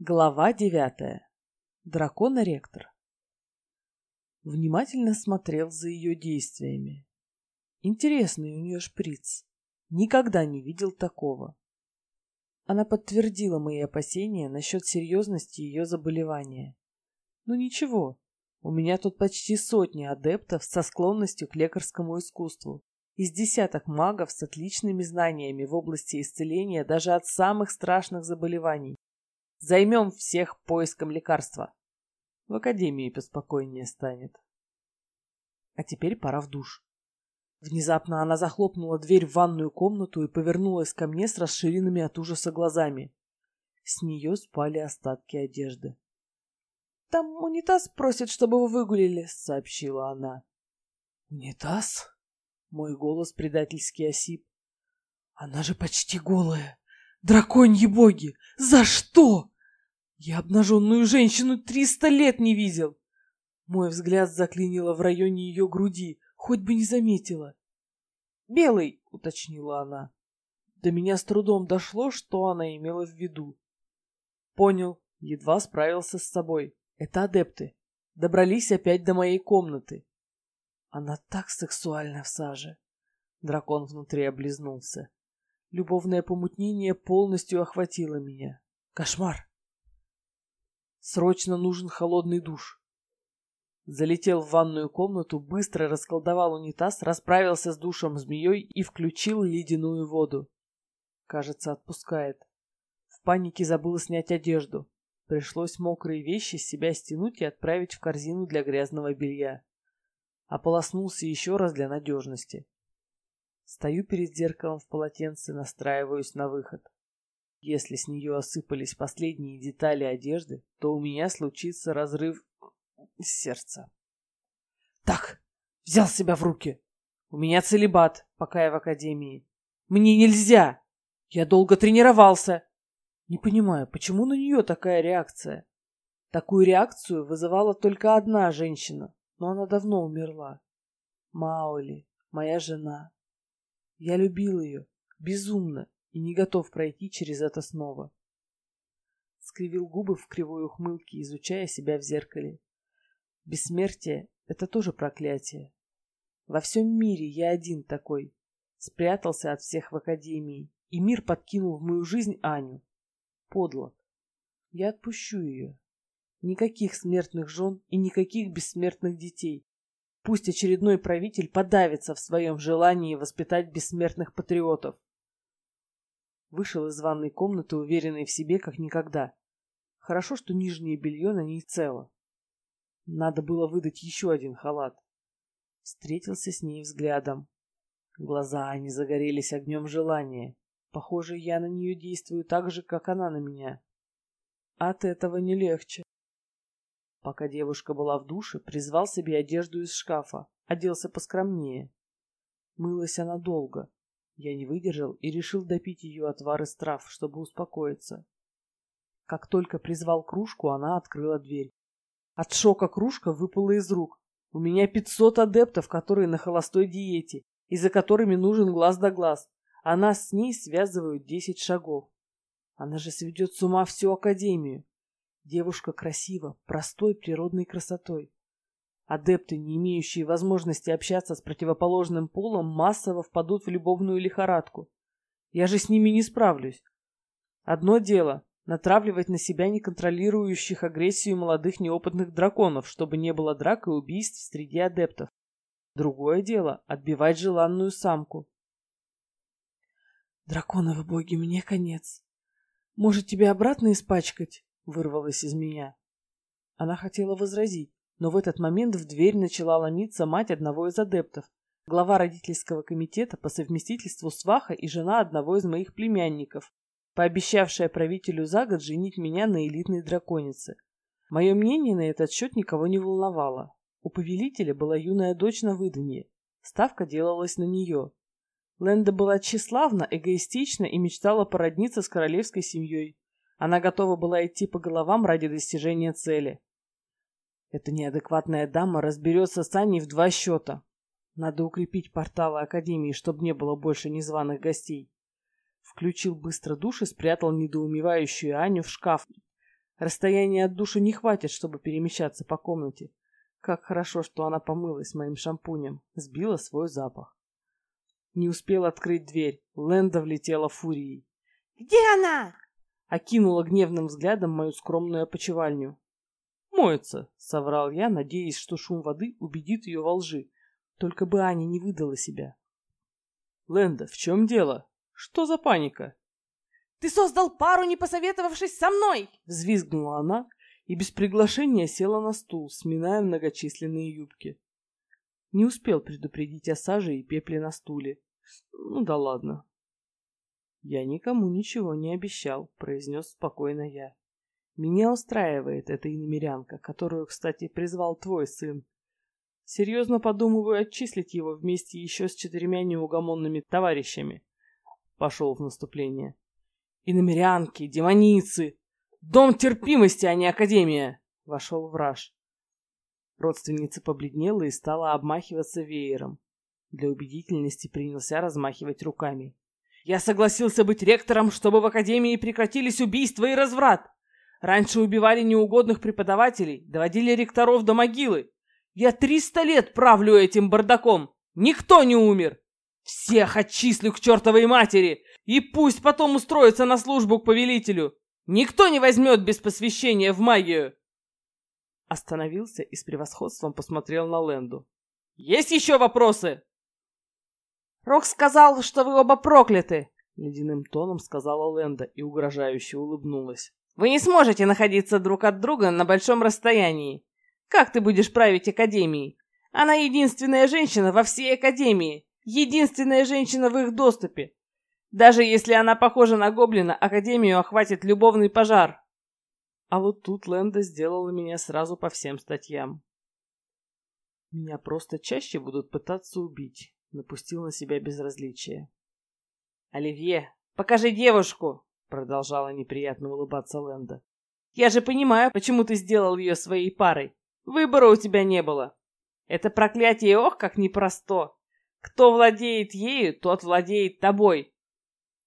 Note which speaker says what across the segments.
Speaker 1: Глава девятая. Дракона-ректор. Внимательно смотрел за ее действиями. Интересный у нее шприц. Никогда не видел такого. Она подтвердила мои опасения насчет серьезности ее заболевания. Ну ничего, у меня тут почти сотни адептов со склонностью к лекарскому искусству. Из десяток магов с отличными знаниями в области исцеления даже от самых страшных заболеваний. Займем всех поиском лекарства. В академии поспокойнее станет. А теперь пора в душ. Внезапно она захлопнула дверь в ванную комнату и повернулась ко мне с расширенными от ужаса глазами. С нее спали остатки одежды. «Там унитаз просит, чтобы вы выгулили», — сообщила она. «Унитаз?» Мой голос предательски осип. «Она же почти голая! Драконьи боги! За что? Я обнаженную женщину триста лет не видел!» Мой взгляд заклинило в районе ее груди, хоть бы не заметила. «Белый», — уточнила она. До меня с трудом дошло, что она имела в виду. Понял, едва справился с собой. Это адепты. Добрались опять до моей комнаты. Она так сексуальна в саже. Дракон внутри облизнулся. Любовное помутнение полностью охватило меня. Кошмар. Срочно нужен холодный душ. Залетел в ванную комнату, быстро расколдовал унитаз, расправился с душем змеей и включил ледяную воду. Кажется, отпускает. В панике забыл снять одежду. Пришлось мокрые вещи с себя стянуть и отправить в корзину для грязного белья. Ополоснулся еще раз для надежности. Стою перед зеркалом в полотенце, настраиваюсь на выход. Если с нее осыпались последние детали одежды, то у меня случится разрыв сердца. Так, взял себя в руки. У меня целебат, пока я в академии. Мне нельзя. Я долго тренировался. Не понимаю, почему на нее такая реакция? Такую реакцию вызывала только одна женщина, но она давно умерла. Маули, моя жена. Я любил ее, безумно, и не готов пройти через это снова. Скривил губы в кривой ухмылке, изучая себя в зеркале. Бессмертие — это тоже проклятие. Во всем мире я один такой. Спрятался от всех в академии, и мир подкинул в мою жизнь Аню. Подло. Я отпущу ее. Никаких смертных жен и никаких бессмертных детей. Пусть очередной правитель подавится в своем желании воспитать бессмертных патриотов. Вышел из ванной комнаты, уверенный в себе, как никогда. Хорошо, что нижнее белье на ней цело. Надо было выдать еще один халат. Встретился с ней взглядом. Глаза они загорелись огнем желания. Похоже, я на нее действую так же, как она на меня. От этого не легче. Пока девушка была в душе, призвал себе одежду из шкафа, оделся поскромнее. Мылась она долго. Я не выдержал и решил допить ее отвар из трав, чтобы успокоиться. Как только призвал кружку, она открыла дверь. От шока кружка выпала из рук. У меня пятьсот адептов, которые на холостой диете, и за которыми нужен глаз да глаз, а нас с ней связывают десять шагов. Она же сведет с ума всю академию. Девушка красива, простой природной красотой. Адепты, не имеющие возможности общаться с противоположным полом, массово впадут в любовную лихорадку. Я же с ними не справлюсь. Одно дело натравливать на себя неконтролирующих агрессию молодых неопытных драконов, чтобы не было драк и убийств среди адептов. Другое дело — отбивать желанную самку. «Драконовы боги, мне конец. Может, тебя обратно испачкать?» — вырвалось из меня. Она хотела возразить, но в этот момент в дверь начала ломиться мать одного из адептов, глава родительского комитета по совместительству сваха и жена одного из моих племянников, пообещавшая правителю за год женить меня на элитной драконице. Мое мнение на этот счет никого не волновало. У повелителя была юная дочь на выданье. Ставка делалась на нее. Ленда была тщеславна, эгоистична и мечтала породниться с королевской семьей. Она готова была идти по головам ради достижения цели. Эта неадекватная дама разберется с Аней в два счета. Надо укрепить порталы Академии, чтобы не было больше незваных гостей. Включил быстро душ и спрятал недоумевающую Аню в шкаф. Расстояние от душа не хватит, чтобы перемещаться по комнате. Как хорошо, что она помылась моим шампунем, сбила свой запах. Не успел открыть дверь. Лэнда влетела фурией.
Speaker 2: «Где она?»
Speaker 1: Окинула гневным взглядом мою скромную опочивальню. «Моется», — соврал я, надеясь, что шум воды убедит ее во лжи. Только бы Аня не выдала себя. «Лэнда, в чем дело? Что за паника?»
Speaker 2: «Ты создал пару, не посоветовавшись со мной!»
Speaker 1: Взвизгнула она и без приглашения села на стул, сминая многочисленные юбки. Не успел предупредить о саже и пепле на стуле. Ну да ладно. «Я никому ничего не обещал», — произнес спокойно я. «Меня устраивает эта иномерянка, которую, кстати, призвал твой сын. Серьезно подумываю отчислить его вместе еще с четырьмя неугомонными товарищами». Пошел в наступление. «Иномерянки, демоницы! Дом терпимости, а не академия!» Вошел враж. Родственница побледнела и стала обмахиваться веером. Для убедительности принялся размахивать руками. «Я согласился быть ректором, чтобы в академии прекратились убийства и разврат. Раньше убивали неугодных преподавателей, доводили ректоров до могилы. Я триста лет правлю этим бардаком. Никто не умер. Всех отчислю к чертовой матери. И пусть потом устроится на службу к повелителю. Никто не возьмет без посвящения в магию. Остановился и с превосходством посмотрел на Ленду. «Есть еще вопросы?»
Speaker 2: «Рок сказал, что вы оба прокляты!»
Speaker 1: Ледяным тоном сказала Ленда и угрожающе улыбнулась.
Speaker 2: «Вы не сможете находиться друг от друга на большом расстоянии. Как ты будешь править Академией? Она единственная женщина во всей Академии, единственная женщина в их доступе. Даже если она похожа на гоблина, Академию охватит любовный пожар.
Speaker 1: А вот тут Лэнда сделала меня сразу по всем статьям. Меня просто чаще будут пытаться убить. Напустил на себя безразличие.
Speaker 2: «Оливье, покажи девушку!» Продолжала неприятно улыбаться Лэнда. «Я же понимаю, почему ты сделал ее своей парой. Выбора у тебя не было. Это проклятие, ох, как непросто. Кто владеет ею, тот владеет тобой.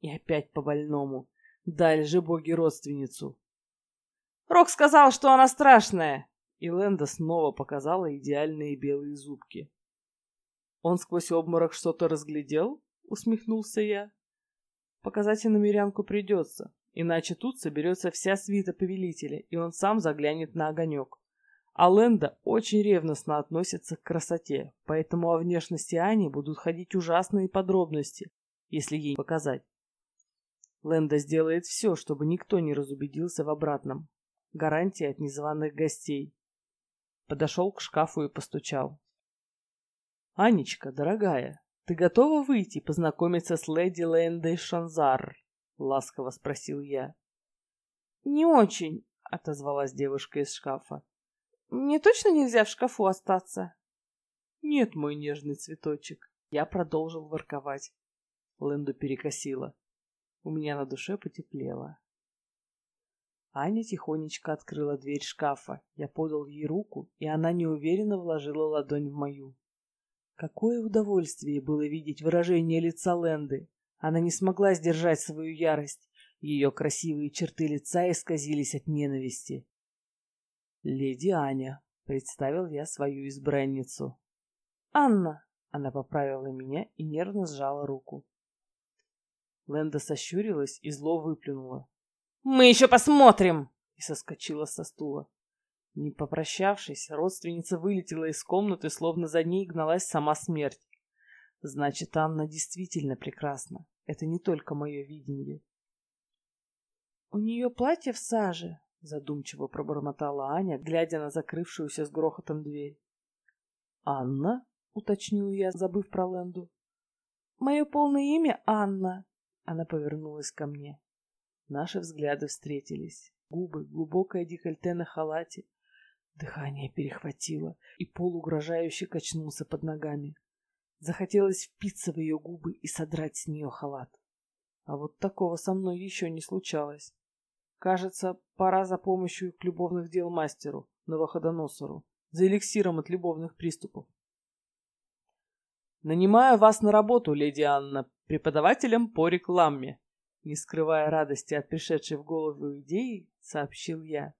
Speaker 1: И опять по-больному. Дали же боги родственницу.
Speaker 2: Рок сказал, что она страшная.
Speaker 1: И Лэнда снова показала идеальные белые зубки. Он сквозь обморок что-то разглядел? Усмехнулся я. Показать иномерянку придется, иначе тут соберется вся свита повелителя, и он сам заглянет на огонек. А Лэнда очень ревностно относится к красоте, поэтому о внешности Ани будут ходить ужасные подробности, если ей показать. Лэнда сделает все, чтобы никто не разубедился в обратном. Гарантия от незваных гостей. Подошел к шкафу и постучал. «Анечка, дорогая, ты готова выйти познакомиться с леди Лэндой Шанзар?» — ласково спросил я.
Speaker 2: «Не очень», — отозвалась девушка из шкафа. «Мне точно нельзя в шкафу остаться?»
Speaker 1: «Нет, мой нежный цветочек». Я продолжил ворковать. Лэнду перекосила. У меня на душе потеплело. Аня тихонечко открыла дверь шкафа. Я подал ей руку, и она неуверенно вложила ладонь в мою. Какое удовольствие было видеть выражение лица Ленды. Она не смогла сдержать свою ярость. Ее красивые черты лица исказились от ненависти. «Леди Аня», — представил я свою избранницу.
Speaker 2: «Анна», —
Speaker 1: она поправила меня и нервно сжала руку. Ленда сощурилась и зло выплюнула.
Speaker 2: «Мы еще посмотрим!»
Speaker 1: и соскочила со стула. Не попрощавшись, родственница вылетела из комнаты, словно за ней гналась сама смерть. Значит, Анна действительно прекрасна. Это не только мое видение.
Speaker 2: «У нее платье в саже», —
Speaker 1: задумчиво пробормотала Аня, глядя на закрывшуюся с грохотом дверь. «Анна?» — уточнил я, забыв про Ленду.
Speaker 2: «Мое полное имя Анна», —
Speaker 1: она повернулась ко мне. Наши взгляды встретились. Губы, глубокое декольте на халате. Дыхание перехватило, и пол угрожающе качнулся под ногами. Захотелось впиться в ее губы и содрать с нее халат. А вот такого со мной еще не случалось. Кажется, пора за помощью к любовных дел мастеру, Новоходоносору, за эликсиром от любовных приступов. Нанимаю вас на работу, леди Анна, преподавателем по рекламе. Не скрывая радости от пришедшей в голову идеи, сообщил я.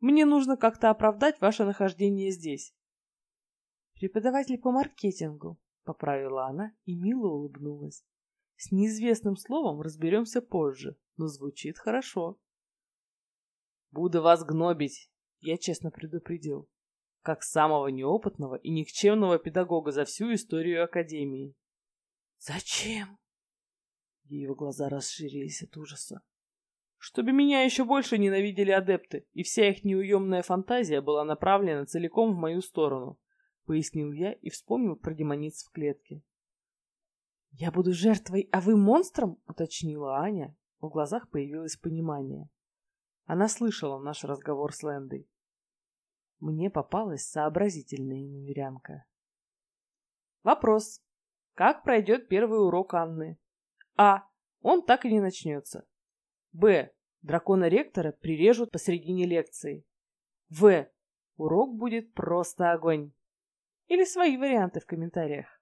Speaker 1: Мне нужно как-то оправдать ваше нахождение здесь. Преподаватель по маркетингу, поправила она и мило улыбнулась. С неизвестным словом разберемся позже, но звучит хорошо. Буду вас гнобить, я честно предупредил, как самого неопытного и никчемного педагога за всю историю Академии. Зачем? Ее глаза расширились от ужаса. Чтобы меня еще больше ненавидели адепты, и вся их неуемная фантазия была направлена целиком в мою сторону, пояснил я и вспомнил про демониц в клетке. «Я буду жертвой, а вы монстром?» — уточнила Аня. В глазах появилось понимание. Она слышала наш разговор с Лэндой. Мне попалась сообразительная иномерянка. Вопрос. Как пройдет первый урок Анны? А. Он так и не начнется. Б. Дракона-ректора прирежут посредине лекции. В. Урок будет просто огонь. Или свои варианты в комментариях.